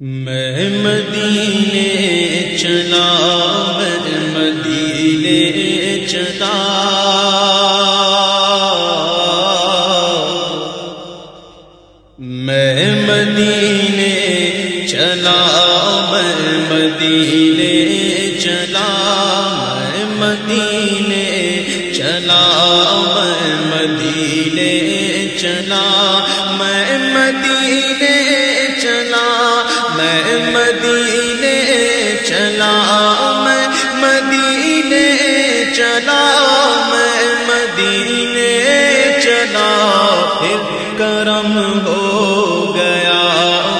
میں مدینے چلا، میں مدینے چلا۔ میں مدینے چلا، میں مدینے چلا۔ میں مدینے چلا، میں مدینے چلا۔ چلا، میں مدینے چلا، پھر کرم ہو گیا،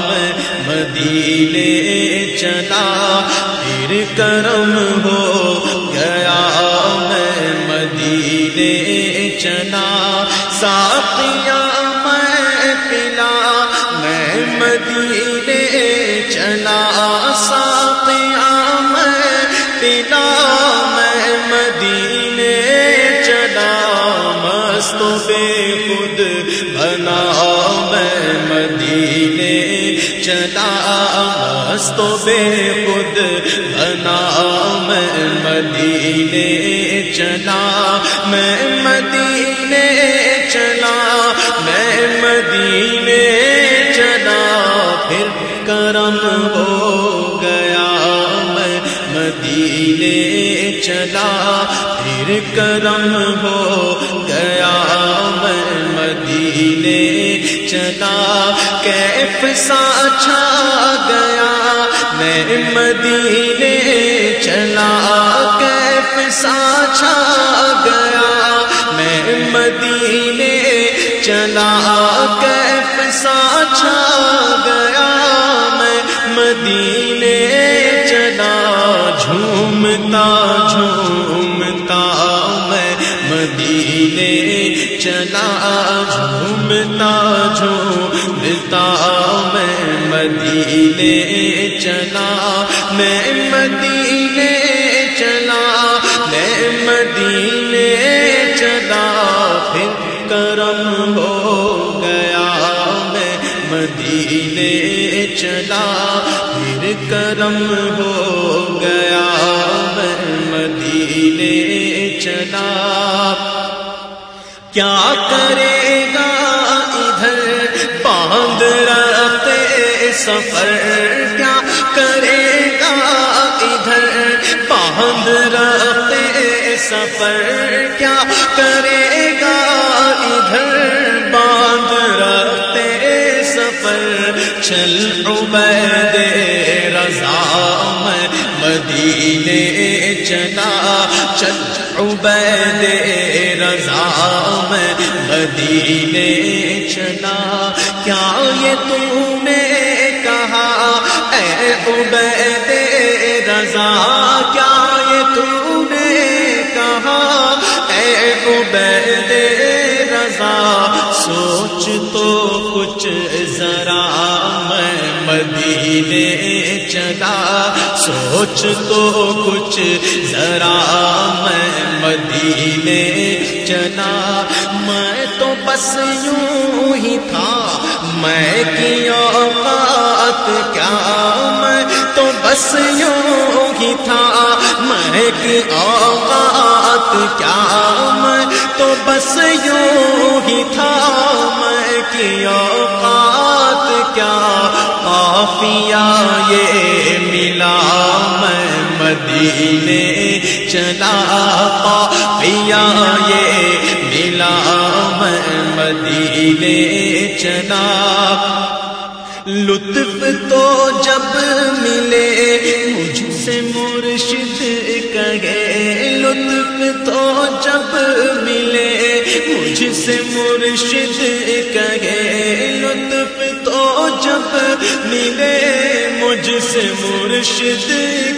میں مدینے چلا، پھر کرم ہو گیا، میں مدینے چلا۔ ساتھیا میں پلا، میں مدینے چلا۔ ساتھیا مست بے خود بنا میں مدینے چلا مست بے خود بنا میں مدینے چلا، میں مدینے چلا، میں مدینے چلا، پھر کرم ہو چلا، پھر کرم ہو گیا، میں مدینے چلا۔ کیف سا چھا گیا، میں مدینے چلا۔ کیف سا چھا گیا، میں مدینے چلا۔ کیف سا چھا گیا، میں مدینے جھومتا جھومتا میں مدینے چلا، جھومتا جھومتا میں مدینے چلا، میں مدینے چلا، میں مدینے چلا، پھر کرم ہو گیا، میں مدینے چلا، پھر کرم ہو گیا۔ مدینے چلا۔ کیا کرے گا ادھر باندھ رہتے سفر؟ کیا کرے گا ادھر باندھ رہتے سفر؟ کیا کرے گا ادھر باندھ رہتے سفر؟ چل عبید رضا۔ مدینے چلا، چل عبید رضا میں مدینے چلا۔ کیا یہ تم نے کہا؟ اے عبید رضا، کیا یہ تم نے کہا؟ اے عبید رضا، سوچ تو کچھ ذرا۔ مدینے چلا۔ سوچ تو کچھ ذرا میں مدینے چلا۔ میں تو بس یوں ہی تھا۔ میں کی اوقات کیا؟ میں تو بس یوں ہی تھا۔ میں کی اوقات کیا؟ میں تو بس یوں ہی تھا۔ میں کی اوقات کیا کافیا یہ ملا میں مدینے چلا کافیا یہ ملا میں مدینے چلا لطف تو جب ملے مجھ سے مرشد کہے، لطف تو جب ملے، مجھ سے مرشد کہے، لطف تو جب ملے، مجھ سے مرشد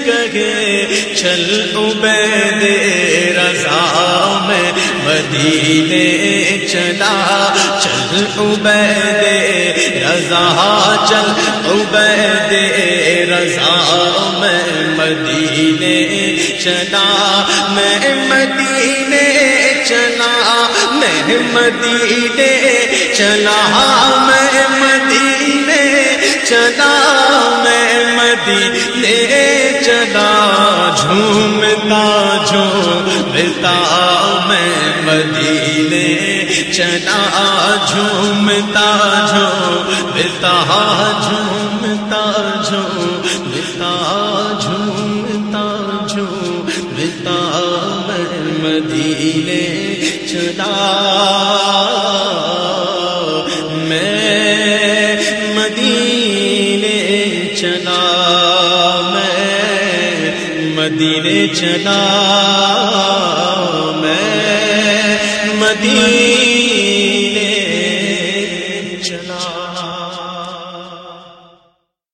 کہے، چل عبید رضا میں مدینے چلا، چل عبید رضا، چل عبید رضا میں مدینے چلا، میں مدینے چلا، میں مدینے چلا، میں مدینے چلا، میں مدینے چلا، جھومتا جھومتا، میں مدینے چلا، جھومتا جھومتا جھومتا جھومتا جھومتا مدینے چلا۔ میں مدینے چلا۔ میں مدینے چلا۔ میں مدینے